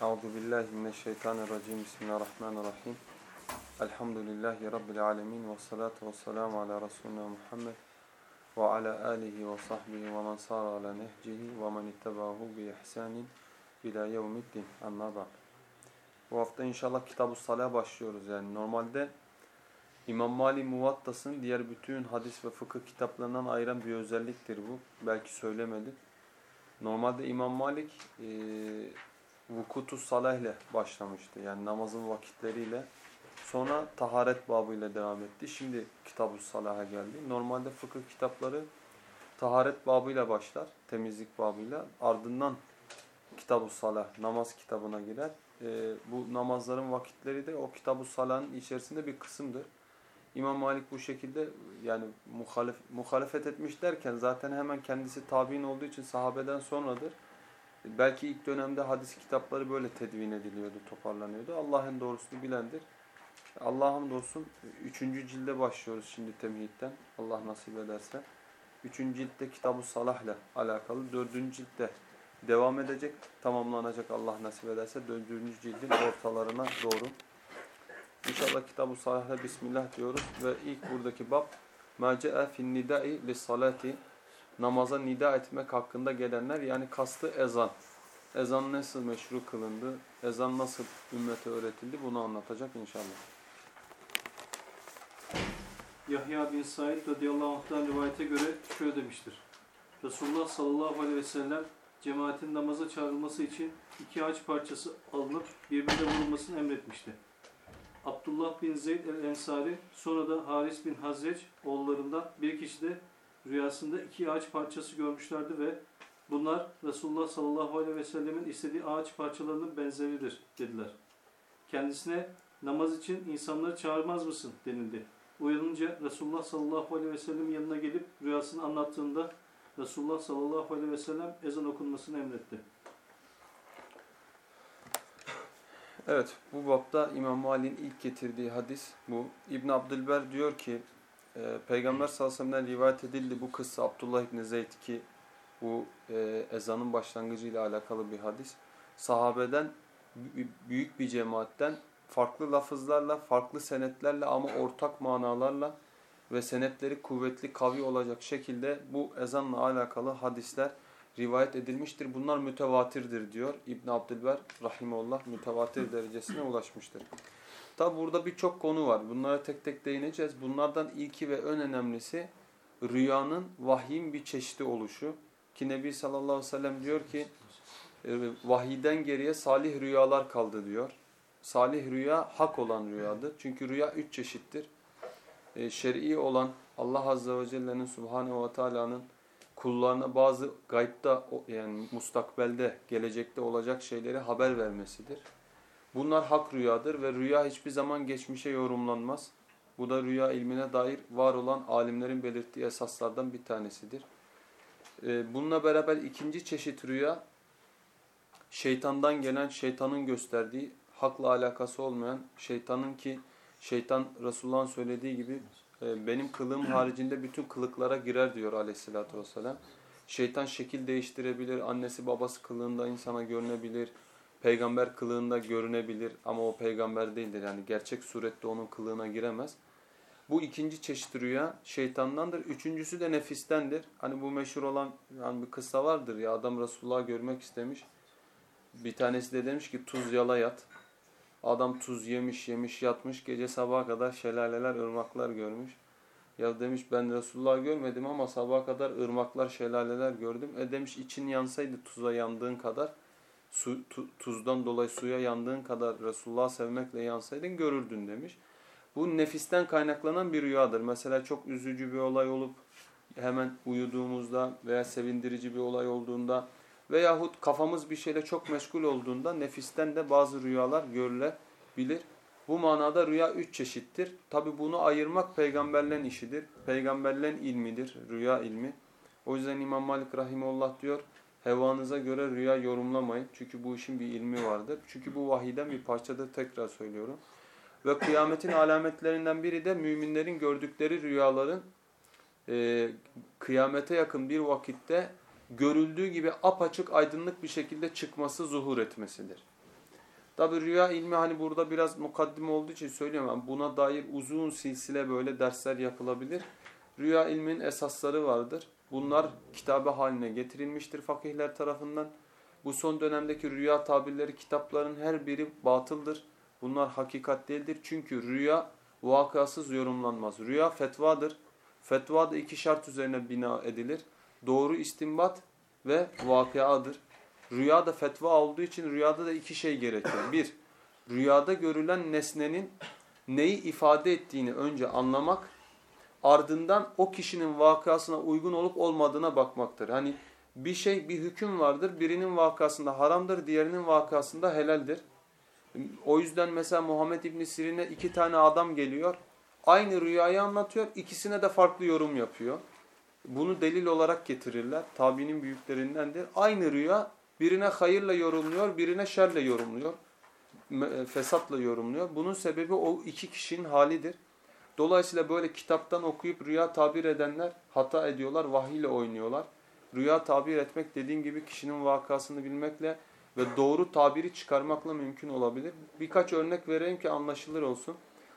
Euzu billahi mineşşeytanirracim. Bismillahirrahmanirrahim. Elhamdülillahi rabbil alamin ve salatu vesselamü ala resulina Muhammed ve ala alihi ve sahbihi ve men sara ala nehcihi ve men ittabahu bi ihsanin ila yevmiddin. Amma ba'd. Bu hafta inşallah Kitab-ı Salah başlıyoruz. Yani normalde İmam Malik Muvattas'ın diğer bütün hadis ve fıkıh kitaplarından ayıran bir özelliktir bu. Belki söylemedik. Normalde İmam Malik e, vukutu salah ile başlamıştı. Yani namazın vakitleriyle. Sonra taharet babıyla devam etti. Şimdi Kitab-ı Salah'a geldi. Normalde fıkıh kitapları taharet babıyla başlar. Temizlik babıyla. Ardından Kitab-ı Salah, namaz kitabına girer. E, bu namazların vakitleri de o Kitab-ı Salah'ın içerisinde bir kısımdır. İmam Malik bu şekilde yani muhalef, muhalefet etmiş derken zaten hemen kendisi tabi'in olduğu için sahabeden sonradır. Belki ilk dönemde hadis kitapları böyle tedvin ediliyordu, toparlanıyordu. Allah'ın doğrusunu bilendir. Allah'ım olsun. Üçüncü cilde başlıyoruz şimdi temhitten. Allah nasip ederse. Üçüncü ciltte Kitab-ı Salah'la alakalı. Dördüncü ciltte devam edecek, tamamlanacak Allah nasip ederse. Dördüncü cildin ortalarına doğru. İnşallah Kitab-ı Salah'la Bismillah diyoruz ve ilk buradaki bab مَا جَاءَ فِي النِّدَاءِ لِلصَّلَاتِ Namaza nida etmek hakkında gelenler yani kastı ezan. Ezan nasıl meşru kılındı, ezan nasıl ümmete öğretildi bunu anlatacak inşallah. Yahya bin Said radıyallahu anh'tan rivayete göre şöyle demiştir. Resulullah sallallahu aleyhi ve sellem cemaatin namaza çağrılması için iki ağaç parçası alınıp birbirine vurulmasını emretmişti. Abdullah bin Zeyd el-Ensari sonra da Haris bin Hazreç oğullarından bir kişi de rüyasında iki ağaç parçası görmüşlerdi ve bunlar Resulullah sallallahu aleyhi ve sellemin istediği ağaç parçalarının benzeridir dediler. Kendisine namaz için insanları çağırmaz mısın denildi. Uyanınca Resulullah sallallahu aleyhi ve sellem yanına gelip rüyasını anlattığında Resulullah sallallahu aleyhi ve sellem ezan okunmasını emretti. Evet, bu bapta İmam Malik'in ilk getirdiği hadis bu. İbn Abdülber diyor ki, e, Peygamber sallallahu aleyhi ve sellem'den rivayet edildi bu kıssa Abdullah İbni Zeyd ki bu e, ezanın başlangıcıyla alakalı bir hadis. Sahabeden büyük bir cemaatten farklı lafızlarla, farklı senetlerle ama ortak manalarla ve senetleri kuvvetli, kavi olacak şekilde bu ezanla alakalı hadisler rivayet edilmiştir. Bunlar mütevatirdir diyor İbn Abdülber rahimullah mütevatir derecesine ulaşmıştır. Tabi burada birçok konu var. Bunlara tek tek değineceğiz. Bunlardan ilki ve en önemlisi rüyanın vahyin bir çeşidi oluşu. Ki Nebi sallallahu aleyhi ve sellem diyor ki e, vahiyden geriye salih rüyalar kaldı diyor. Salih rüya hak olan rüyadır. Çünkü rüya üç çeşittir. E, şer'i olan Allah azze ve celle'nin subhanehu ve teala'nın kullarına bazı gaybda yani mustakbelde, gelecekte olacak şeyleri haber vermesidir. Bunlar hak rüyadır ve rüya hiçbir zaman geçmişe yorumlanmaz. Bu da rüya ilmine dair var olan alimlerin belirttiği esaslardan bir tanesidir. Ee, bununla beraber ikinci çeşit rüya, şeytandan gelen, şeytanın gösterdiği, hakla alakası olmayan, şeytanın ki şeytan Resulullah'ın söylediği gibi e, benim kılığım haricinde bütün kılıklara girer diyor aleyhissalatü vesselam. Şeytan şekil değiştirebilir, annesi babası kılığında insana görünebilir, peygamber kılığında görünebilir ama o peygamber değildir. Yani gerçek surette onun kılığına giremez. Bu ikinci çeşit rüya şeytandandır. Üçüncüsü de nefistendir. Hani bu meşhur olan yani bir kıssa vardır ya adam Resulullah'ı görmek istemiş. Bir tanesi de demiş ki tuz yala yat. Adam tuz yemiş yemiş yatmış gece sabaha kadar şelaleler ırmaklar görmüş. Ya demiş ben Resulullah'ı görmedim ama sabaha kadar ırmaklar şelaleler gördüm. E demiş için yansaydı tuza yandığın kadar su, tu, tuzdan dolayı suya yandığın kadar Resulullah'ı sevmekle yansaydın görürdün demiş. Bu nefisten kaynaklanan bir rüyadır. Mesela çok üzücü bir olay olup hemen uyuduğumuzda veya sevindirici bir olay olduğunda veyahut kafamız bir şeyle çok meşgul olduğunda nefisten de bazı rüyalar görülebilir. Bu manada rüya üç çeşittir. Tabi bunu ayırmak peygamberlerin işidir. Peygamberlerin ilmidir, rüya ilmi. O yüzden İmam Malik Rahimullah diyor, hevanıza göre rüya yorumlamayın. Çünkü bu işin bir ilmi vardır. Çünkü bu vahiden bir parçadır tekrar söylüyorum. Ve kıyametin alametlerinden biri de müminlerin gördükleri rüyaların e, kıyamete yakın bir vakitte görüldüğü gibi apaçık aydınlık bir şekilde çıkması, zuhur etmesidir. Tabi rüya ilmi hani burada biraz mukaddim olduğu için söylüyorum. ama buna dair uzun silsile böyle dersler yapılabilir. Rüya ilminin esasları vardır. Bunlar kitabe haline getirilmiştir fakihler tarafından. Bu son dönemdeki rüya tabirleri kitapların her biri batıldır. Bunlar hakikat değildir. Çünkü rüya vakasız yorumlanmaz. Rüya fetvadır. Fetva da iki şart üzerine bina edilir. Doğru istimbat ve vakıadır. Rüya da fetva olduğu için rüyada da iki şey gerekiyor. Bir, rüyada görülen nesnenin neyi ifade ettiğini önce anlamak, ardından o kişinin vakasına uygun olup olmadığına bakmaktır. Hani bir şey, bir hüküm vardır. Birinin vakasında haramdır, diğerinin vakasında helaldir. O yüzden mesela Muhammed İbn Sirin'e iki tane adam geliyor. Aynı rüyayı anlatıyor. ikisine de farklı yorum yapıyor. Bunu delil olarak getirirler. Tabi'nin büyüklerindendir. Aynı rüya birine hayırla yorumluyor, birine şerle yorumluyor. Fesatla yorumluyor. Bunun sebebi o iki kişinin halidir. Dolayısıyla böyle kitaptan okuyup rüya tabir edenler hata ediyorlar, vahiyle oynuyorlar. Rüya tabir etmek dediğim gibi kişinin vakasını bilmekle ve doğru tabiri çıkarmakla mümkün olabilir. Birkaç örnek vereyim ki anlaşılır olsun.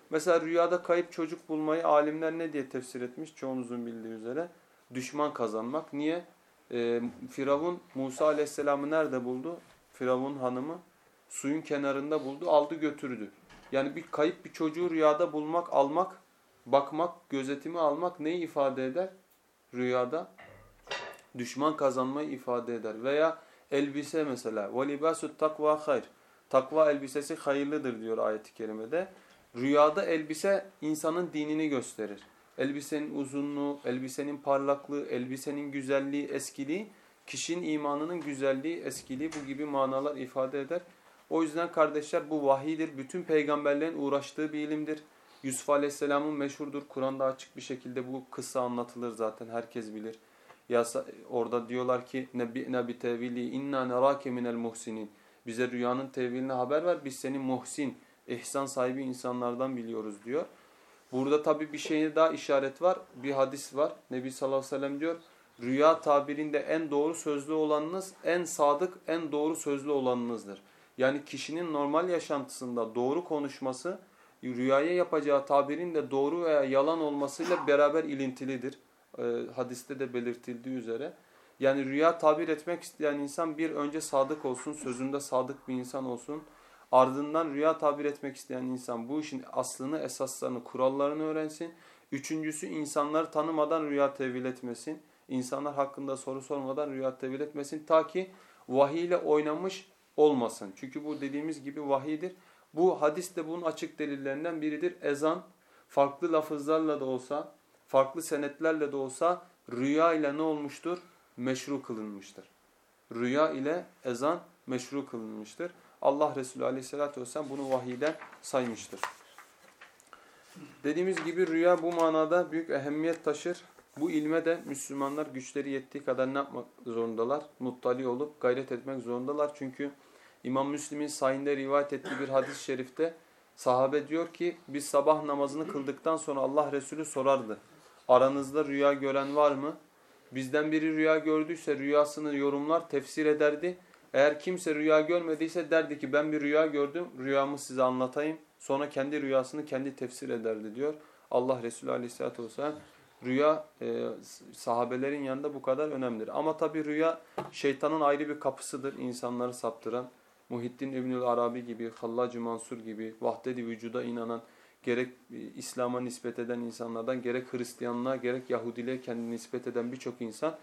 Mesela rüyada kayıp çocuk bulmayı alimler ne diye tefsir etmiş? Çoğunuzun bildiği üzere. Düşman kazanmak. Niye? Ee, Firavun Musa aleyhisselamı nerede buldu? Firavun hanımı suyun kenarında buldu, aldı götürdü. Yani bir kayıp bir çocuğu rüyada bulmak, almak, bakmak, gözetimi almak neyi ifade eder? Rüyada düşman kazanmayı ifade eder. Veya elbise mesela. وَلِبَاسُ takva hayr. Takva elbisesi hayırlıdır diyor ayet-i kerimede. Rüyada elbise insanın dinini gösterir. Elbisenin uzunluğu, elbisenin parlaklığı, elbisenin güzelliği, eskiliği, kişinin imanının güzelliği, eskiliği bu gibi manalar ifade eder. O yüzden kardeşler bu vahidir. Bütün peygamberlerin uğraştığı bir ilimdir. Yusuf Aleyhisselam'ın meşhurdur. Kur'an'da açık bir şekilde bu kısa anlatılır zaten herkes bilir. Ya orada diyorlar ki nebi bi tevili inna nerake minel muhsinin. Bize rüyanın teviline haber ver. Biz seni muhsin, ihsan sahibi insanlardan biliyoruz diyor. Burada tabi bir şeyine daha işaret var. Bir hadis var. Nebi sallallahu aleyhi ve sellem diyor. Rüya tabirinde en doğru sözlü olanınız, en sadık, en doğru sözlü olanınızdır. Yani kişinin normal yaşantısında doğru konuşması, rüyaya yapacağı tabirin de doğru veya yalan olmasıyla beraber ilintilidir. Ee, hadiste de belirtildiği üzere. Yani rüya tabir etmek isteyen insan bir önce sadık olsun, sözünde sadık bir insan olsun. Ardından rüya tabir etmek isteyen insan bu işin aslını, esaslarını, kurallarını öğrensin. Üçüncüsü insanları tanımadan rüya tevil etmesin. İnsanlar hakkında soru sormadan rüya tevil etmesin. Ta ki vahiy ile oynamış olmasın. Çünkü bu dediğimiz gibi vahidir. Bu hadis de bunun açık delillerinden biridir. Ezan farklı lafızlarla da olsa, farklı senetlerle de olsa rüya ile ne olmuştur? Meşru kılınmıştır. Rüya ile ezan meşru kılınmıştır. Allah Resulü aleyhissalatü vesselam bunu vahiyden saymıştır. Dediğimiz gibi rüya bu manada büyük ehemmiyet taşır. Bu ilme de Müslümanlar güçleri yettiği kadar ne yapmak zorundalar? Muttali olup gayret etmek zorundalar. Çünkü İmam Müslim'in sayinde rivayet ettiği bir hadis-i şerifte sahabe diyor ki biz sabah namazını kıldıktan sonra Allah Resulü sorardı. Aranızda rüya gören var mı? Bizden biri rüya gördüyse rüyasını yorumlar, tefsir ederdi. Eğer kimse rüya görmediyse derdi ki ben bir rüya gördüm, rüyamı size anlatayım. Sonra kendi rüyasını kendi tefsir ederdi diyor. Allah Resulü Aleyhisselatü Vesselam rüya e, sahabelerin yanında bu kadar önemlidir. Ama tabi rüya şeytanın ayrı bir kapısıdır insanları saptıran. Muhittin İbnül Arabi gibi, Hallacı Mansur gibi, vahdedi vücuda inanan, gerek İslam'a nispet eden insanlardan, gerek Hristiyanlığa, gerek Yahudiliğe kendini nispet eden birçok insan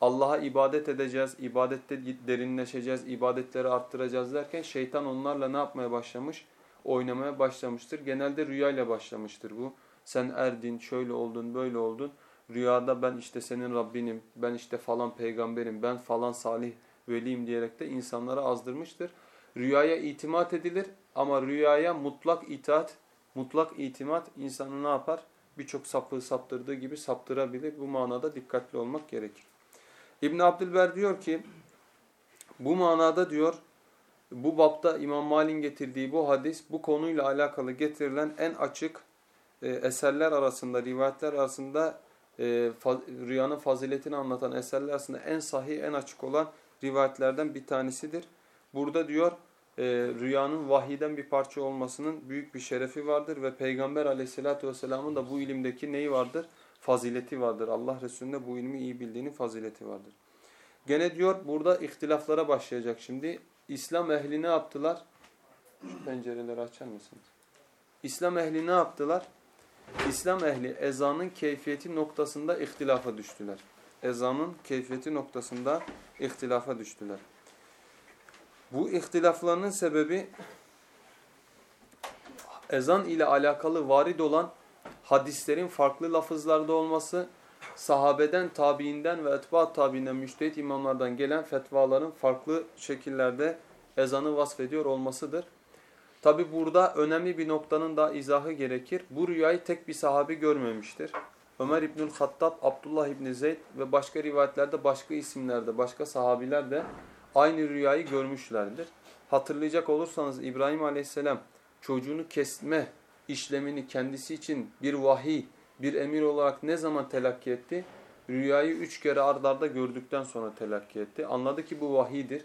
Allah'a ibadet edeceğiz, ibadette derinleşeceğiz, ibadetleri arttıracağız derken şeytan onlarla ne yapmaya başlamış? Oynamaya başlamıştır. Genelde rüyayla başlamıştır bu. Sen erdin, şöyle oldun, böyle oldun. Rüyada ben işte senin Rabbinim, ben işte falan peygamberim, ben falan salih veliyim diyerek de insanlara azdırmıştır. Rüyaya itimat edilir ama rüyaya mutlak itaat, mutlak itimat insanı ne yapar? Birçok sapığı saptırdığı gibi saptırabilir. Bu manada dikkatli olmak gerekir. İbn Abdülber diyor ki bu manada diyor bu bapta İmam Malik'in getirdiği bu hadis bu konuyla alakalı getirilen en açık e, eserler arasında, rivayetler arasında e, faz, rüyanın faziletini anlatan eserler arasında en sahih, en açık olan rivayetlerden bir tanesidir. Burada diyor e, rüyanın vahiyden bir parça olmasının büyük bir şerefi vardır ve Peygamber aleyhissalatü vesselamın da bu ilimdeki neyi vardır? Fazileti vardır. Allah Resulü'nde bu ilmi iyi bildiğinin fazileti vardır. Gene diyor burada ihtilaflara başlayacak şimdi. İslam ehli ne yaptılar? Şu pencereleri açar mısınız? İslam ehli ne yaptılar? İslam ehli ezanın keyfiyeti noktasında ihtilafa düştüler. Ezanın keyfiyeti noktasında ihtilafa düştüler. Bu ihtilaflarının sebebi ezan ile alakalı varid olan hadislerin farklı lafızlarda olması, sahabeden, tabiinden ve etbaat tabiinden, müştehit imamlardan gelen fetvaların farklı şekillerde ezanı vasfediyor olmasıdır. Tabi burada önemli bir noktanın da izahı gerekir. Bu rüyayı tek bir sahabi görmemiştir. Ömer İbnül Hattab, Abdullah İbni Zeyd ve başka rivayetlerde başka isimlerde, başka sahabiler de aynı rüyayı görmüşlerdir. Hatırlayacak olursanız İbrahim Aleyhisselam çocuğunu kesme işlemini kendisi için bir vahiy, bir emir olarak ne zaman telakki etti? Rüyayı üç kere ardarda gördükten sonra telakki etti. Anladı ki bu vahidir.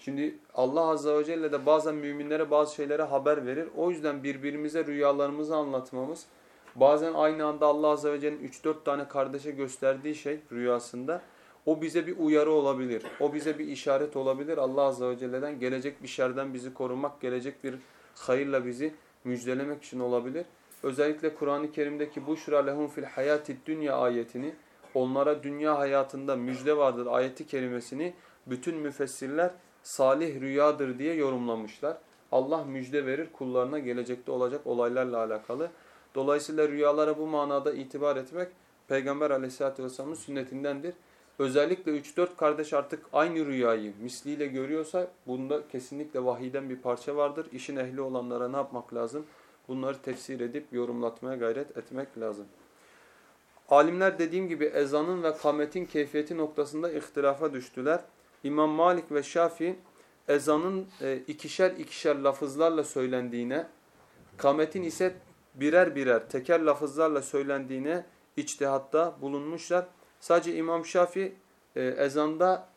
Şimdi Allah Azze ve Celle de bazen müminlere bazı şeylere haber verir. O yüzden birbirimize rüyalarımızı anlatmamız, bazen aynı anda Allah Azze ve Celle'nin 3-4 tane kardeşe gösterdiği şey rüyasında, o bize bir uyarı olabilir. O bize bir işaret olabilir. Allah Azze ve Celle'den gelecek bir şerden bizi korumak, gelecek bir hayırla bizi müjdelemek için olabilir. Özellikle Kur'an-ı Kerim'deki bu şura lehum fil hayati dünya ayetini, onlara dünya hayatında müjde vardır ayeti kerimesini bütün müfessirler salih rüyadır diye yorumlamışlar. Allah müjde verir kullarına gelecekte olacak olaylarla alakalı. Dolayısıyla rüyalara bu manada itibar etmek Peygamber aleyhissalatü vesselamın sünnetindendir. Özellikle 3-4 kardeş artık aynı rüyayı misliyle görüyorsa bunda kesinlikle vahiyden bir parça vardır. İşin ehli olanlara ne yapmak lazım? Bunları tefsir edip yorumlatmaya gayret etmek lazım. Alimler dediğim gibi ezanın ve kametin keyfiyeti noktasında ihtilafa düştüler. İmam Malik ve Şafii ezanın e, ikişer ikişer lafızlarla söylendiğine, kametin ise birer birer teker lafızlarla söylendiğine içtihatta bulunmuşlar. Sadece İmam Şafii e, ezanda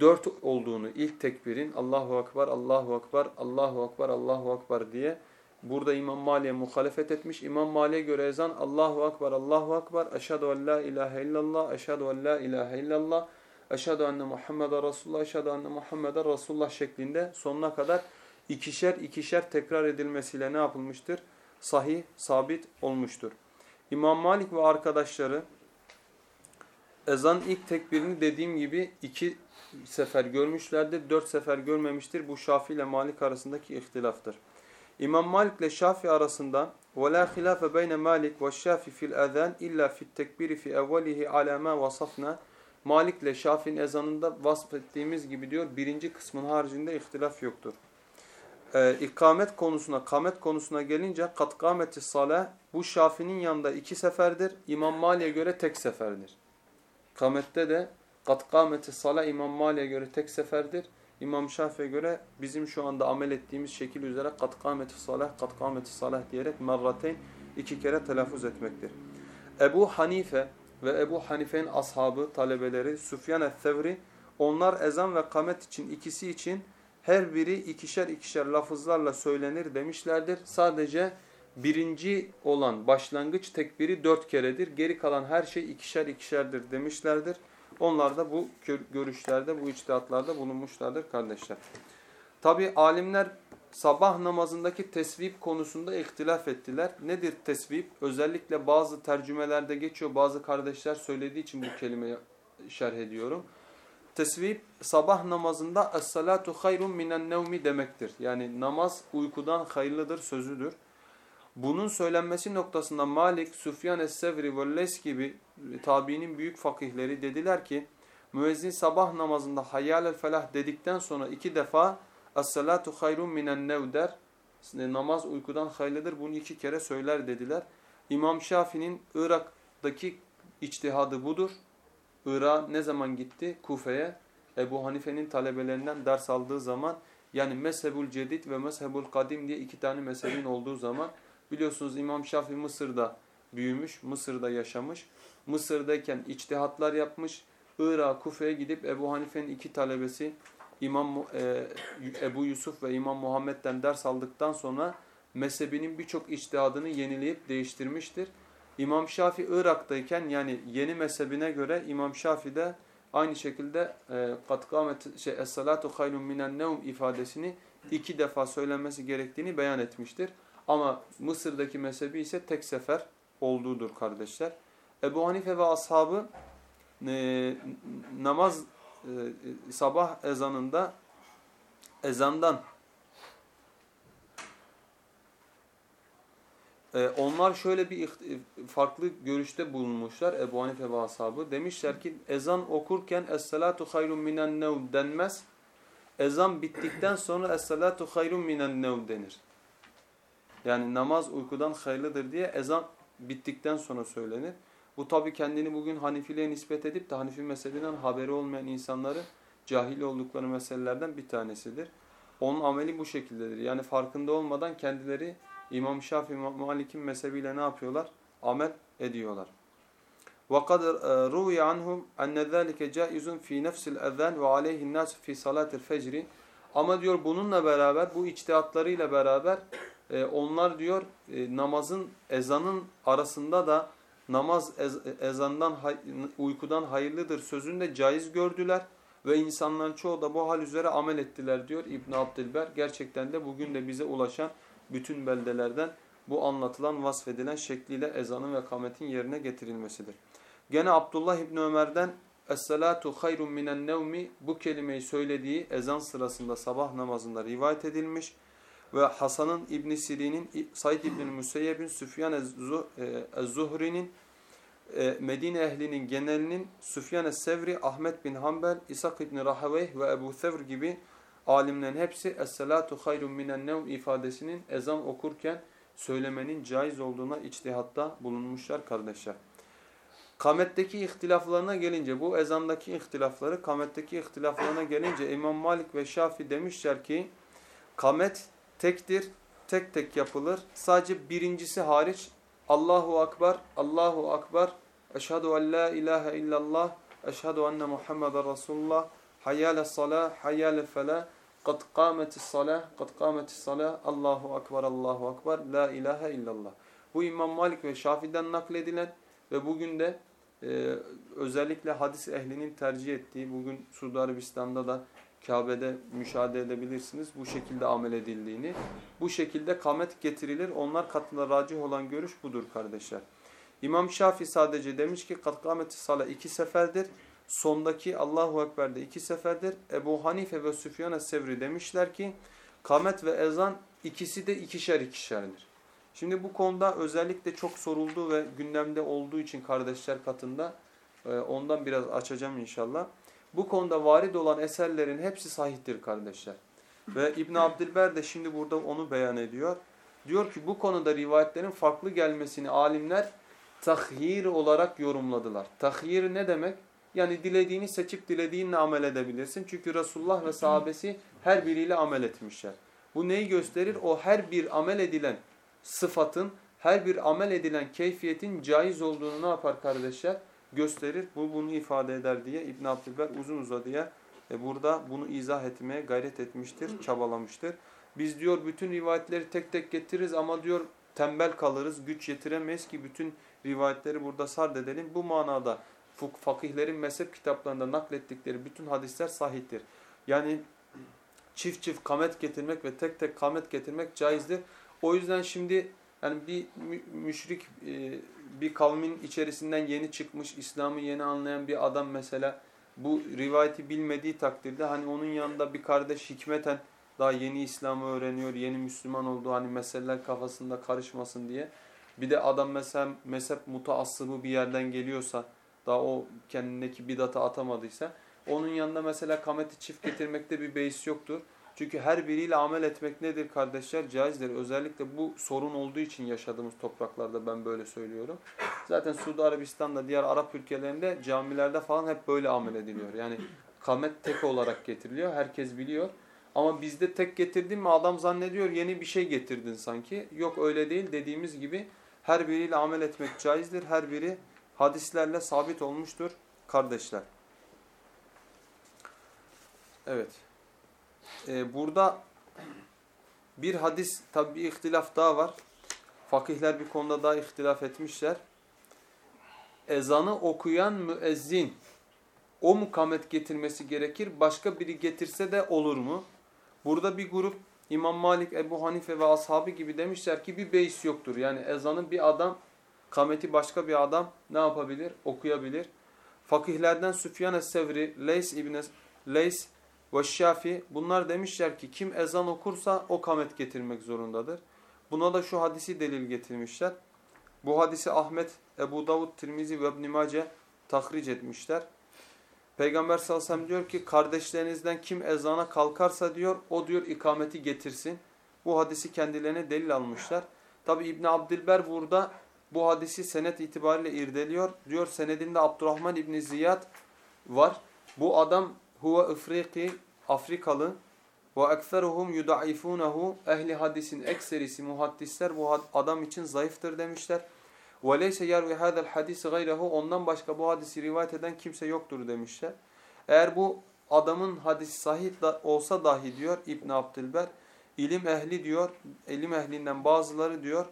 dört olduğunu ilk tekbirin Allahu Akbar, Allahu Akbar, Allahu Akbar, Allahu Akbar diye burada İmam Malik'e muhalefet etmiş. İmam Malik'e göre ezan Allahu Akbar, Allahu Akbar, Eşhedü en la ilahe illallah, Eşhedü en la ilahe illallah, Eşhedü enne Muhammeden Resulullah, Eşhedü enne Muhammeden Resulullah şeklinde sonuna kadar ikişer ikişer tekrar edilmesiyle ne yapılmıştır? Sahih, sabit olmuştur. İmam Malik ve arkadaşları ezan ilk tekbirini dediğim gibi iki sefer görmüşlerdir, dört sefer görmemiştir. Bu Şafii ile Malik arasındaki ihtilaftır. İmam Malik ile Şafii arasında وَلَا خِلَافَ بَيْنَ مَالِكْ وَالشَّافِ فِي الْاَذَانِ اِلَّا فِي التَّكْبِرِ فِي اَوَّلِهِ عَلَى مَا وَصَفْنَا Malik ile Şafii'nin ezanında vasfettiğimiz gibi diyor birinci kısmın haricinde ihtilaf yoktur. Ee, ikamet konusuna, kamet konusuna gelince kat kameti salah bu Şafii'nin yanında iki seferdir. İmam Malik'e göre tek seferdir. Kamette de kat kameti salah İmam Malik'e göre tek seferdir. İmam Şafii'ye göre bizim şu anda amel ettiğimiz şekil üzere kat kameti salah, kat kameti salah diyerek merrateyn iki kere telaffuz etmektir. Ebu Hanife ve Ebu Hanife'nin ashabı, talebeleri Süfyan el-Thevri onlar ezan ve kamet için ikisi için her biri ikişer ikişer lafızlarla söylenir demişlerdir. Sadece birinci olan başlangıç tekbiri dört keredir. Geri kalan her şey ikişer ikişerdir demişlerdir. Onlar da bu görüşlerde, bu içtihatlarda bulunmuşlardır kardeşler. Tabi alimler sabah namazındaki tesvip konusunda ihtilaf ettiler. Nedir tesvip? Özellikle bazı tercümelerde geçiyor. Bazı kardeşler söylediği için bu kelimeyi şerh ediyorum. Tesvip sabah namazında es-salatu hayrun minen nevmi demektir. Yani namaz uykudan hayırlıdır sözüdür. Bunun söylenmesi noktasında Malik, Süfyan es-Sevri ve Les gibi tabiinin büyük fakihleri dediler ki müezzin sabah namazında hayyal el felah dedikten sonra iki defa Es-salatu hayrun minen nev der. Namaz uykudan hayırlıdır. Bunu iki kere söyler dediler. İmam Şafii'nin Irak'taki içtihadı budur. Irak'a ne zaman gitti? Kufe'ye. Ebu Hanife'nin talebelerinden ders aldığı zaman yani mezhebul cedid ve mezhebul kadim diye iki tane mezhebin olduğu zaman biliyorsunuz İmam Şafii Mısır'da büyümüş, Mısır'da yaşamış. Mısır'dayken içtihatlar yapmış. Irak'a, Kufe'ye gidip Ebu Hanife'nin iki talebesi İmam e, Ebu Yusuf ve İmam Muhammed'den ders aldıktan sonra mezhebinin birçok içtihadını yenileyip değiştirmiştir. İmam Şafi Irak'tayken yani yeni mezhebine göre İmam Şafi de aynı şekilde kat kâmet şey es-salatu hayrun minen nevm ifadesini iki defa söylenmesi gerektiğini beyan etmiştir. Ama Mısır'daki mezhebi ise tek sefer olduğudur kardeşler. Ebu Hanife ve ashabı e, namaz e, sabah ezanında ezandan e, onlar şöyle bir farklı görüşte bulunmuşlar Ebu Hanife ve ashabı. Demişler ki ezan okurken es-salatu hayrun minen nevm denmez. Ezan bittikten sonra es-salatu hayrun minen nevm denir. Yani namaz uykudan hayırlıdır diye ezan bittikten sonra söylenir. Bu tabi kendini bugün Hanifiliğe nispet edip de Hanifi mezhebinden haberi olmayan insanları cahil oldukları meselelerden bir tanesidir. Onun ameli bu şekildedir. Yani farkında olmadan kendileri İmam Şafii Malik'in mezhebiyle ne yapıyorlar? Amel ediyorlar. وَقَدْ رُوِيَ عَنْهُمْ أَنَّ ذَٰلِكَ جَائِزٌ ف۪ي نَفْسِ الْاَذَّانِ وَعَلَيْهِ النَّاسُ ف۪ي صَلَاةِ الْفَجْرِ Ama diyor bununla beraber, bu içtihatlarıyla beraber e, onlar diyor e, namazın, ezanın arasında da namaz ez, ezandan, uykudan hayırlıdır sözünü de caiz gördüler. Ve insanların çoğu da bu hal üzere amel ettiler diyor İbn Abdülber. Gerçekten de bugün de bize ulaşan bütün beldelerden bu anlatılan, vasfedilen şekliyle ezanın ve kametin yerine getirilmesidir. Gene Abdullah İbni Ömer'den Es-salatu hayrun minen nevmi bu kelimeyi söylediği ezan sırasında sabah namazında rivayet edilmiş ve Hasan'ın İbn Sirin'in Said İbn Müseyyeb'in Süfyan ez-Zuhri'nin e, Medine ehlinin genelinin Süfyan es-Sevri, Ahmet bin Hanbel, İshak İbn Rahaveyh ve Ebu Sevr gibi alimlerin hepsi Es-salatu hayrun minen nevm ifadesinin ezan okurken söylemenin caiz olduğuna içtihatta bulunmuşlar kardeşler. Kametteki ihtilaflarına gelince bu ezandaki ihtilafları kametteki ihtilaflarına gelince İmam Malik ve Şafi demişler ki kamet tektir, tek tek yapılır. Sadece birincisi hariç Allahu Akbar, Allahu Akbar, Eşhedü en la ilahe illallah, Eşhedü enne Muhammeden Resulullah, Hayyâle salâh, hayyâle felâh, Kad kâmetis salah, kad kâmetis salah, Allahu akbar, Allahu akbar, la ilahe illallah. Bu İmam Malik ve Şafi'den nakledilen ve bugün de e, özellikle hadis ehlinin tercih ettiği, bugün Suudi Arabistan'da da Kabe'de müşahede edebilirsiniz bu şekilde amel edildiğini. Bu şekilde kamet getirilir. Onlar katında racih olan görüş budur kardeşler. İmam Şafi sadece demiş ki kat kâmeti salah iki seferdir. Sondaki Allahu Ekber'de iki seferdir. Ebu Hanife ve Süfyan Sevri demişler ki kamet ve ezan ikisi de ikişer ikişerdir. Şimdi bu konuda özellikle çok soruldu ve gündemde olduğu için kardeşler katında e, ondan biraz açacağım inşallah. Bu konuda varid olan eserlerin hepsi sahihtir kardeşler. Ve İbn Abdilber de şimdi burada onu beyan ediyor. Diyor ki bu konuda rivayetlerin farklı gelmesini alimler tahyir olarak yorumladılar. Tahyir ne demek? Yani dilediğini seçip dilediğinle amel edebilirsin. Çünkü Resulullah ve sahabesi her biriyle amel etmişler. Bu neyi gösterir? O her bir amel edilen sıfatın, her bir amel edilen keyfiyetin caiz olduğunu ne yapar kardeşler? Gösterir. Bu bunu ifade eder diye İbn Abdülber uzun uzadıya e, burada bunu izah etmeye gayret etmiştir, çabalamıştır. Biz diyor bütün rivayetleri tek tek getiririz ama diyor tembel kalırız, güç yetiremeyiz ki bütün rivayetleri burada sard edelim. Bu manada fakihlerin mezhep kitaplarında naklettikleri bütün hadisler sahihtir. Yani çift çift kamet getirmek ve tek tek kamet getirmek caizdir. O yüzden şimdi yani bir müşrik e, bir kavmin içerisinden yeni çıkmış, İslam'ı yeni anlayan bir adam mesela bu rivayeti bilmediği takdirde hani onun yanında bir kardeş hikmeten daha yeni İslam'ı öğreniyor, yeni Müslüman olduğu hani meseleler kafasında karışmasın diye. Bir de adam mesela mezhep mutaassıbı bir yerden geliyorsa daha o kendindeki bidata atamadıysa onun yanında mesela kameti çift getirmekte bir beis yoktur. Çünkü her biriyle amel etmek nedir kardeşler? Caizdir. Özellikle bu sorun olduğu için yaşadığımız topraklarda ben böyle söylüyorum. Zaten Suudi Arabistan'da diğer Arap ülkelerinde camilerde falan hep böyle amel ediliyor. Yani kamet tek olarak getiriliyor. Herkes biliyor. Ama bizde tek getirdin mi adam zannediyor yeni bir şey getirdin sanki. Yok öyle değil dediğimiz gibi her biriyle amel etmek caizdir. Her biri hadislerle sabit olmuştur kardeşler. Evet. E, burada bir hadis tabi bir ihtilaf daha var. Fakihler bir konuda daha ihtilaf etmişler. Ezanı okuyan müezzin o mukamet getirmesi gerekir. Başka biri getirse de olur mu? Burada bir grup İmam Malik, Ebu Hanife ve ashabı gibi demişler ki bir beis yoktur. Yani ezanı bir adam, kameti başka bir adam ne yapabilir? Okuyabilir. Fakihlerden Süfyan es-Sevri, Leys İbni Leys ve Şafi bunlar demişler ki kim ezan okursa o kamet getirmek zorundadır. Buna da şu hadisi delil getirmişler. Bu hadisi Ahmet, Ebu Davud, Tirmizi ve İbn Mace tahric etmişler. Peygamber sallallahu aleyhi ve sellem diyor ki kardeşlerinizden kim ezana kalkarsa diyor o diyor ikameti getirsin. Bu hadisi kendilerine delil almışlar. Tabi İbn Abdilber burada bu hadisi senet itibariyle irdeliyor. Diyor senedinde Abdurrahman İbni Ziyad var. Bu adam huve ifriki Afrikalı ve ekseruhum yudaifunehu ehli hadisin ekserisi muhaddisler bu adam için zayıftır demişler. Ve leyse yervi hadal hadisi gayrehu ondan başka bu hadisi rivayet eden kimse yoktur demişler. Eğer bu adamın hadisi sahih olsa dahi diyor İbn Abdülber ilim ehli diyor, ilim ehlinden bazıları diyor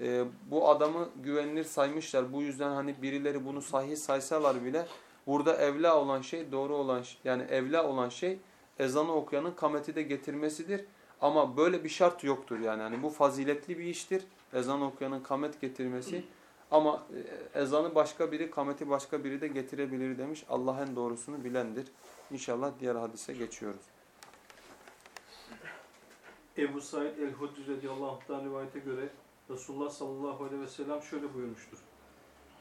e, bu adamı güvenilir saymışlar. Bu yüzden hani birileri bunu sahih saysalar bile burada evla olan şey doğru olan yani evla olan şey ezanı okuyanın kameti de getirmesidir. Ama böyle bir şart yoktur yani. yani bu faziletli bir iştir. Ezan okuyanın kamet getirmesi. Ama e, ezanı başka biri, kameti başka biri de getirebilir demiş. Allah en doğrusunu bilendir. İnşallah diğer hadise geçiyoruz. Ebu Said el-Hudri radıyallahu anh'tan rivayete göre Resulullah sallallahu aleyhi ve sellem şöyle buyurmuştur.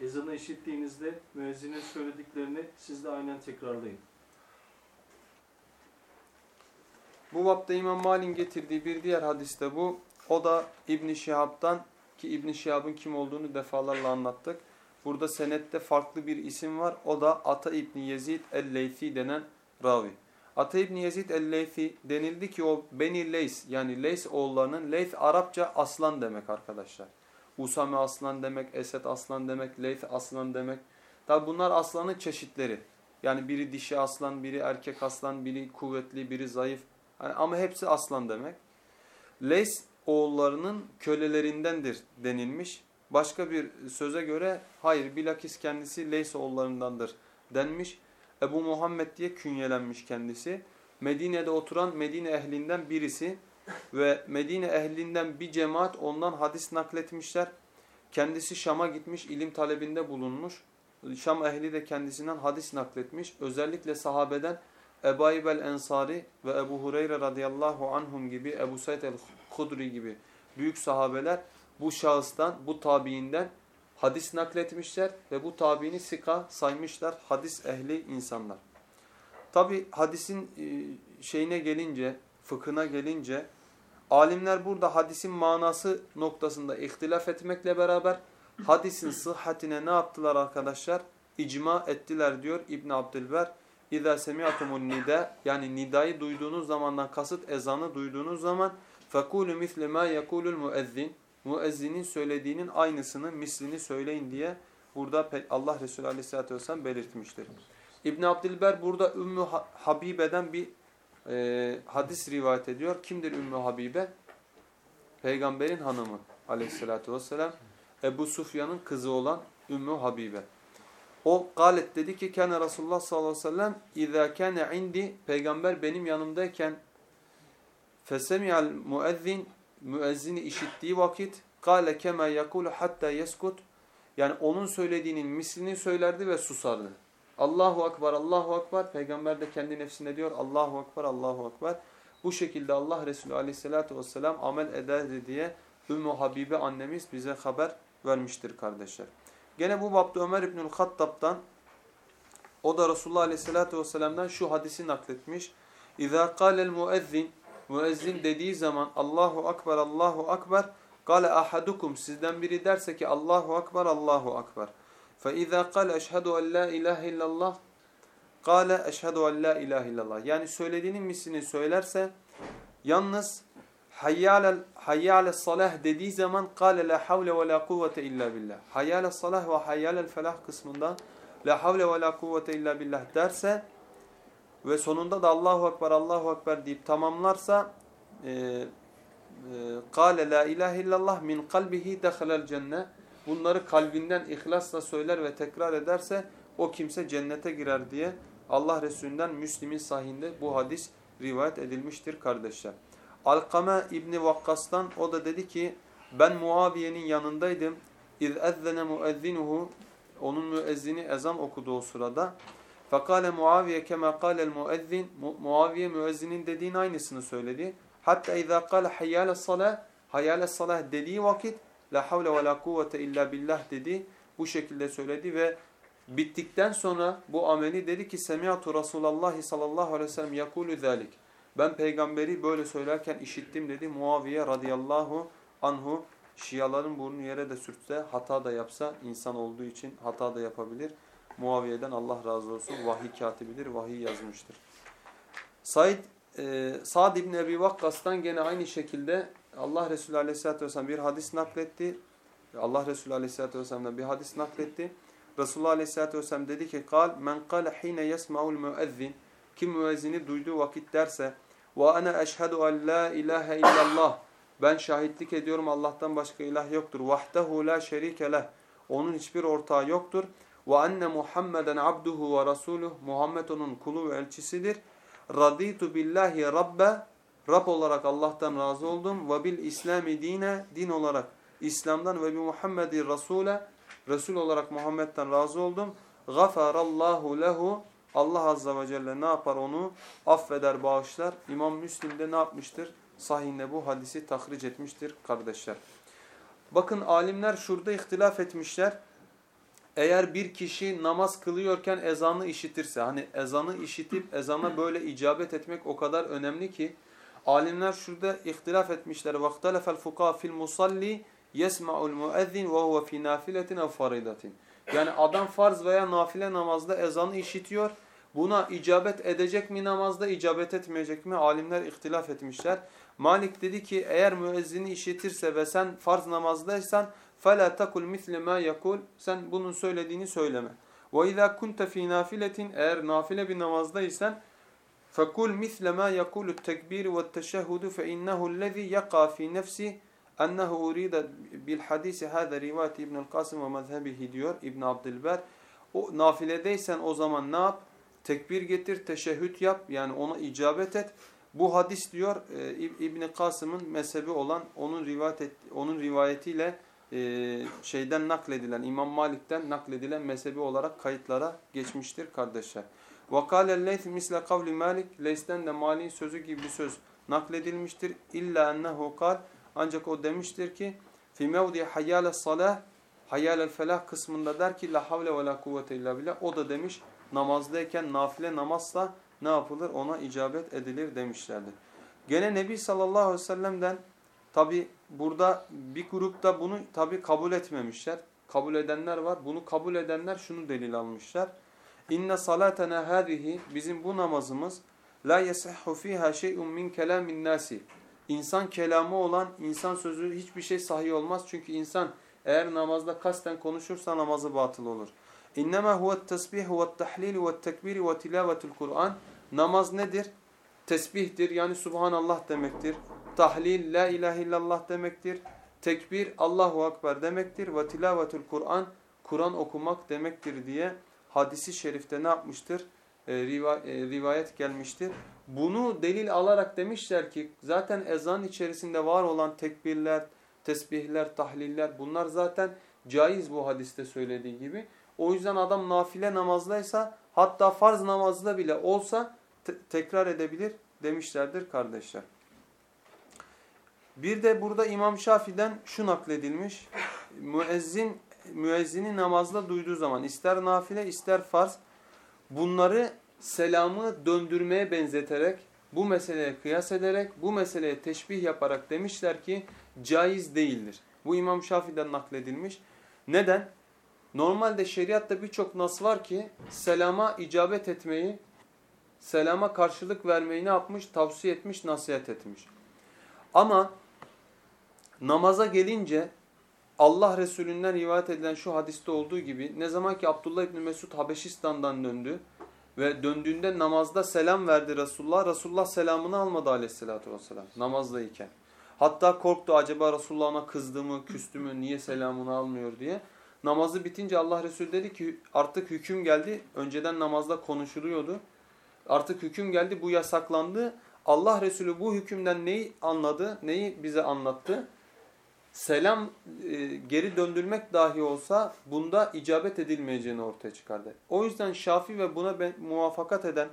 Ezanı işittiğinizde müezzinin söylediklerini siz de aynen tekrarlayın. Bu vapta İmam Malik'in getirdiği bir diğer hadiste bu. O da İbn Şihab'dan ki İbn Şihab'ın kim olduğunu defalarla anlattık. Burada senette farklı bir isim var. O da Ata İbni Yezid el-Leyfi denen ravi. Ata İbni Yezid el-Leyfi denildi ki o Beni Leys yani Leys oğullarının Leys Arapça aslan demek arkadaşlar. Usame aslan demek, Esed aslan demek, Leyth aslan demek. Tabi bunlar aslanın çeşitleri. Yani biri dişi aslan, biri erkek aslan, biri kuvvetli, biri zayıf. Yani ama hepsi aslan demek. Leys oğullarının kölelerindendir denilmiş. Başka bir söze göre hayır bilakis kendisi Leys oğullarındandır denmiş. Ebu Muhammed diye künyelenmiş kendisi. Medine'de oturan Medine ehlinden birisi ve Medine ehlinden bir cemaat ondan hadis nakletmişler. Kendisi Şam'a gitmiş, ilim talebinde bulunmuş. Şam ehli de kendisinden hadis nakletmiş. Özellikle sahabeden Ebu Ayyub ensari ve Ebu Hureyre radıyallahu anhum gibi, Ebu Said el-Hudri gibi büyük sahabeler bu şahıstan, bu tabiinden hadis nakletmişler ve bu tabiini sika saymışlar hadis ehli insanlar. Tabi hadisin e, şeyine gelince, fıkhına gelince alimler burada hadisin manası noktasında ihtilaf etmekle beraber hadisin sıhhatine ne yaptılar arkadaşlar? İcma ettiler diyor İbn Abdülber. İza semi'tumun nida yani nidayı duyduğunuz zamandan kasıt ezanı duyduğunuz zaman fekulu misle ma yekulul muezzin müezzinin söylediğinin aynısını, mislini söyleyin diye burada Allah Resulü Aleyhisselatü Vesselam belirtmiştir. İbn Abdilber burada Ümmü Habibe'den bir e, hadis rivayet ediyor. Kimdir Ümmü Habibe? Peygamberin hanımı Aleyhisselatü Vesselam. Ebu Sufyan'ın kızı olan Ümmü Habibe. O galet dedi ki kâne Resulullah sallallahu aleyhi ve sellem اِذَا كَانَ indi Peygamber benim yanımdayken فَسَمِعَ الْمُؤَذِّنِ Müezzini işittiği vakit قَالَ كَمَا يَقُولُ hatta yeskut Yani onun söylediğinin mislini söylerdi ve susardı. Allahu Akbar, Allahu Akbar. Peygamber de kendi nefsine diyor Allahu Akbar, Allahu Akbar. Bu şekilde Allah Resulü aleyhissalatü vesselam amel ederdi diye Ümmü Habibe annemiz bize haber vermiştir kardeşler. Gene bu bapta Ömer İbnül Hattab'dan o da Resulullah Aleyhisselatü Vesselam'dan şu hadisi nakletmiş. İzâ kâlel müezzin Müezzin dediği zaman Allahu Akbar, Allahu Akbar Kale ahadukum sizden biri derse ki Allahu Akbar, Allahu Akbar. فَاِذَا قَالَ اَشْهَدُ اَنْ لَا اِلَٰهِ اِلَّا اللّٰهِ Kale eşhedü en la ilahe illallah. Yani söylediğinin mislini söylerse yalnız hayyâle hayyâle salah dediği zaman kâle la havle ve la kuvvete illa billah. Hayyâle salah ve hayyâle felah kısmından la havle ve la kuvvete illa billah derse ve sonunda da Allahu Ekber Allahu Ekber deyip tamamlarsa kâle la ilahe illallah min kalbihi dehalel cennet bunları kalbinden ihlasla söyler ve tekrar ederse o kimse cennete girer diye Allah Resulü'nden Müslim'in sahihinde bu hadis rivayet edilmiştir kardeşler. Alkame İbni Vakkas'tan o da dedi ki ben Muaviye'nin yanındaydım. İz ezzene muezzinuhu onun müezzini ezan okudu o sırada. Fekale Muaviye kema kâlel muezzin Muaviye müezzinin dediğin aynısını söyledi. Hatta izâ kâle hayyâle salâh hayyâle salah dediği vakit la havle ve la kuvvete illa billah dedi. Bu şekilde söyledi ve bittikten sonra bu ameli dedi ki Semi'atu Resulallah sallallahu aleyhi ve sellem yakulu zalik. Ben peygamberi böyle söylerken işittim dedi. Muaviye radıyallahu anhu Şiaların burnu yere de sürtse, hata da yapsa insan olduğu için hata da yapabilir. Muaviye'den Allah razı olsun. Vahiy katibidir, vahiy yazmıştır. Said, e, Sa'd ibn Ebi Vakkas'tan gene aynı şekilde Allah Resulü Aleyhisselatü Vesselam bir hadis nakletti. Allah Resulü Aleyhisselatü Vesselam'dan bir hadis nakletti. Resulullah Aleyhisselatü Vesselam dedi ki kal men kâle hine yesma'ul müezzin kim müezzini duyduğu vakit derse ve ana eşhedü en la ilahe illallah ben şahitlik ediyorum Allah'tan başka ilah yoktur. Vahdehu la şerike leh. Onun hiçbir ortağı yoktur. Ve enne Muhammeden abduhu ve rasuluh. Muhammed onun kulu ve elçisidir. Raditu billahi rabbe. Rab olarak Allah'tan razı oldum. Ve bil İslami dine. Din olarak İslam'dan ve bi Muhammedi rasule. Resul olarak Muhammed'den razı oldum. Gafarallahu lehu. Allah Azze ve Celle ne yapar onu? Affeder, bağışlar. İmam Müslim de ne yapmıştır? sahihinde bu hadisi tahric etmiştir kardeşler. Bakın alimler şurada ihtilaf etmişler. Eğer bir kişi namaz kılıyorken ezanı işitirse, hani ezanı işitip ezana böyle icabet etmek o kadar önemli ki, alimler şurada ihtilaf etmişler. وَاخْتَلَفَ الْفُقَى فِي الْمُصَلِّ يَسْمَعُ الْمُؤَذِّنْ وَهُوَ فِي نَافِلَةٍ اَوْ فَرِيدَةٍ Yani adam farz veya nafile namazda ezanı işitiyor. Buna icabet edecek mi namazda, icabet etmeyecek mi? Alimler ihtilaf etmişler. Malik dedi ki eğer müezzini işitirse ve sen farz namazdaysan فَلَا تَقُلْ مِثْلِ مَا يَقُولُ Sen bunun söylediğini söyleme. وَاِذَا كُنْتَ ف۪ي نَافِلَةٍ Eğer nafile bir namazdaysan فَقُلْ مِثْلَ مَا يَقُولُ التَّكْبِيرُ وَالتَّشَهُدُ فَاِنَّهُ الَّذ۪ي يَقَى ف۪ي نَفْسِ اَنَّهُ اُرِيدَ بِالْحَد۪يسِ هَذَا رِوَاتِ İbn Kasım ve mezhebihi diyor İbn Abdülber. O nafiledeysen o zaman ne yap? Tekbir getir, teşehhüt yap yani ona icabet et. Bu hadis diyor e, İbn Kasım'ın mezhebi olan onun rivayet et, onun rivayetiyle e, şeyden nakledilen İmam Malik'ten nakledilen mezhebi olarak kayıtlara geçmiştir kardeşler. Vakale Leys misle kavli Malik Leys'ten de Malik'in sözü gibi bir söz nakledilmiştir. İlla ennehu kal ancak o demiştir ki fi mevdi hayyale salah hayyalel felah kısmında der ki la havle ve la kuvvete illa billah o da demiş namazdayken nafile namazsa ne yapılır? Ona icabet edilir demişlerdir. Gene Nebi sallallahu aleyhi ve sellem'den tabi burada bir grupta bunu tabi kabul etmemişler. Kabul edenler var. Bunu kabul edenler şunu delil almışlar. İnne salatena hadihi bizim bu namazımız la yasihhu fiha şey'un min kelamin nasi. İnsan kelamı olan insan sözü hiçbir şey sahih olmaz. Çünkü insan eğer namazda kasten konuşursa namazı batıl olur. İnnemâ huvet tesbih huvet tahlil huvet tekbir ve tilavetul Kur'an. Namaz nedir? Tesbihtir yani Subhanallah demektir. Tahlil, La ilahe illallah demektir. Tekbir, Allahu Ekber demektir. Ve tilavetül Kur'an, Kur'an okumak demektir diye hadisi şerifte ne yapmıştır? E, e, rivayet gelmiştir. Bunu delil alarak demişler ki zaten ezan içerisinde var olan tekbirler, tesbihler, tahliller bunlar zaten caiz bu hadiste söylediği gibi. O yüzden adam nafile namazlaysa hatta farz namazda bile olsa tekrar edebilir demişlerdir kardeşler. Bir de burada İmam Şafi'den şu nakledilmiş. Müezzin müezzini namazda duyduğu zaman ister nafile ister farz bunları selamı döndürmeye benzeterek bu meseleye kıyas ederek bu meseleye teşbih yaparak demişler ki caiz değildir. Bu İmam Şafi'den nakledilmiş. Neden? Normalde şeriatta birçok nas var ki selama icabet etmeyi selama karşılık vermeyi ne yapmış? Tavsiye etmiş, nasihat etmiş. Ama namaza gelince Allah Resulü'nden rivayet edilen şu hadiste olduğu gibi ne zaman ki Abdullah İbni Mesud Habeşistan'dan döndü ve döndüğünde namazda selam verdi Resulullah. Resulullah selamını almadı aleyhissalatü vesselam namazdayken. Hatta korktu acaba Resulullah ona kızdı mı, küstü mü, niye selamını almıyor diye. Namazı bitince Allah Resulü dedi ki artık hüküm geldi. Önceden namazda konuşuluyordu. Artık hüküm geldi bu yasaklandı. Allah Resulü bu hükümden neyi anladı, neyi bize anlattı? Selam e, geri döndürmek dahi olsa bunda icabet edilmeyeceğini ortaya çıkardı. O yüzden Şafi ve buna ben, muvafakat eden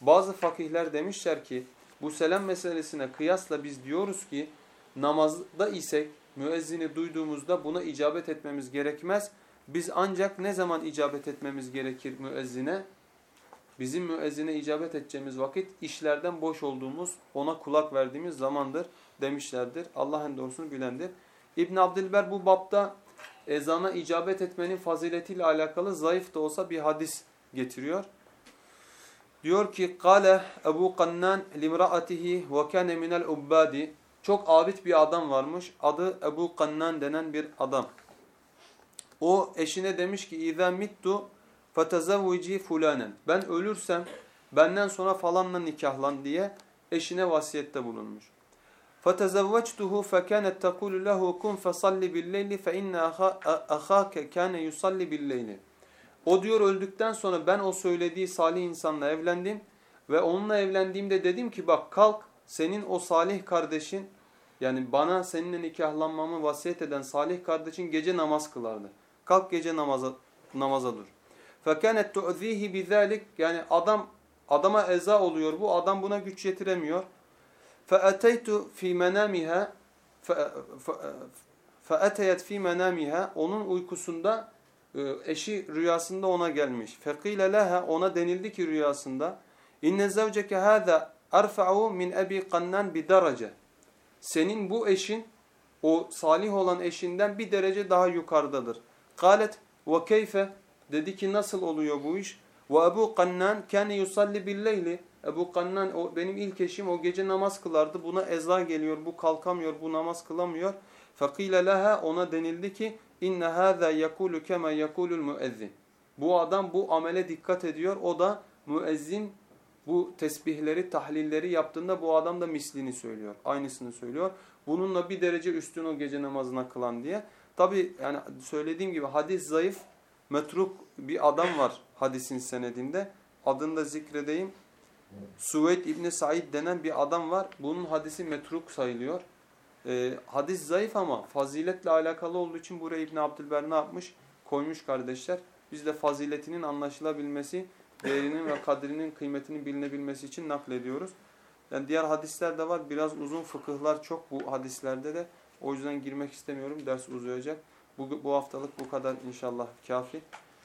bazı fakihler demişler ki bu selam meselesine kıyasla biz diyoruz ki namazda isek müezzini duyduğumuzda buna icabet etmemiz gerekmez. Biz ancak ne zaman icabet etmemiz gerekir müezzine? Bizim müezzine icabet edeceğimiz vakit işlerden boş olduğumuz, ona kulak verdiğimiz zamandır demişlerdir. Allah en doğrusunu bilendir. İbn Abdilber bu bapta ezana icabet etmenin faziletiyle alakalı zayıf da olsa bir hadis getiriyor. Diyor ki Kale Ebu Kannan limraatihi ve kâne minel ubbadi Çok abid bir adam varmış. Adı Ebu Kannan denen bir adam. O eşine demiş ki İzâ mittu fetezevvici fulanen. Ben ölürsem benden sonra falanla nikahlan diye eşine vasiyette bulunmuş. فَتَزَوَّجْتُهُ فَكَانَتْ تَقُولُ لَهُ كُنْ فَصَلِّ بِاللَّيْلِ فَاِنَّ أَخَاكَ كَانَ يُصَلِّ بِاللَّيْلِ O diyor öldükten sonra ben o söylediği salih insanla evlendim ve onunla evlendiğimde dedim ki bak kalk senin o salih kardeşin yani bana seninle nikahlanmamı vasiyet eden salih kardeşin gece namaz kılardı. Kalk gece namaza, namaza dur. فَكَانَتْ تُعْذ۪يهِ بِذَٰلِكَ Yani adam adama eza oluyor bu adam buna güç yetiremiyor. فَأَتَيْتُ فِي مَنَامِهَا فَأَتَيَتْ فِي مَنَامِهَا Onun uykusunda e, eşi rüyasında ona gelmiş. فَقِيلَ لَهَا Ona denildi ki rüyasında اِنَّ زَوْجَكَ هَذَا اَرْفَعُ مِنْ اَبِي قَنَّانْ بِدَرَجَ Senin bu eşin o salih olan eşinden bir derece daha yukarıdadır. قَالَتْ وَكَيْفَ Dedi ki nasıl oluyor bu iş? وَأَبُو قَنَّانْ كَانَ يُصَلِّ بِاللَّيْلِ Ebu Kannan o benim ilk eşim o gece namaz kılardı. Buna eza geliyor, bu kalkamıyor, bu namaz kılamıyor. Fakile leha ona denildi ki inne hâzâ yekûlü kema yekûlül müezzin. Bu adam bu amele dikkat ediyor. O da müezzin bu tesbihleri, tahlilleri yaptığında bu adam da mislini söylüyor. Aynısını söylüyor. Bununla bir derece üstün o gece namazına kılan diye. Tabi yani söylediğim gibi hadis zayıf, metruk bir adam var hadisin senedinde. Adını da zikredeyim. Suveyd İbni Said denen bir adam var. Bunun hadisi metruk sayılıyor. Ee, hadis zayıf ama faziletle alakalı olduğu için buraya İbni Abdülber ne yapmış? Koymuş kardeşler. Biz de faziletinin anlaşılabilmesi, değerinin ve kadrinin kıymetinin bilinebilmesi için naklediyoruz. Yani diğer hadisler de var. Biraz uzun fıkıhlar çok bu hadislerde de. O yüzden girmek istemiyorum. Ders uzayacak. Bu, bu haftalık bu kadar inşallah kafi.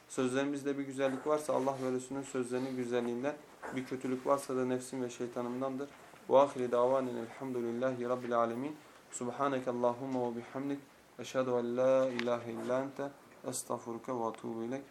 Sözlerimizde bir güzellik varsa Allah ve Resulünün sözlerinin güzelliğinden, bir kötülük varsa da nefsim ve şeytanımdandır. Ve ahiri davanen elhamdülillahi rabbil alemin. Subhaneke Allahumma ve bihamdik. Eşhedü en la ilahe illa ente. Estağfuruke ve atubu ilek.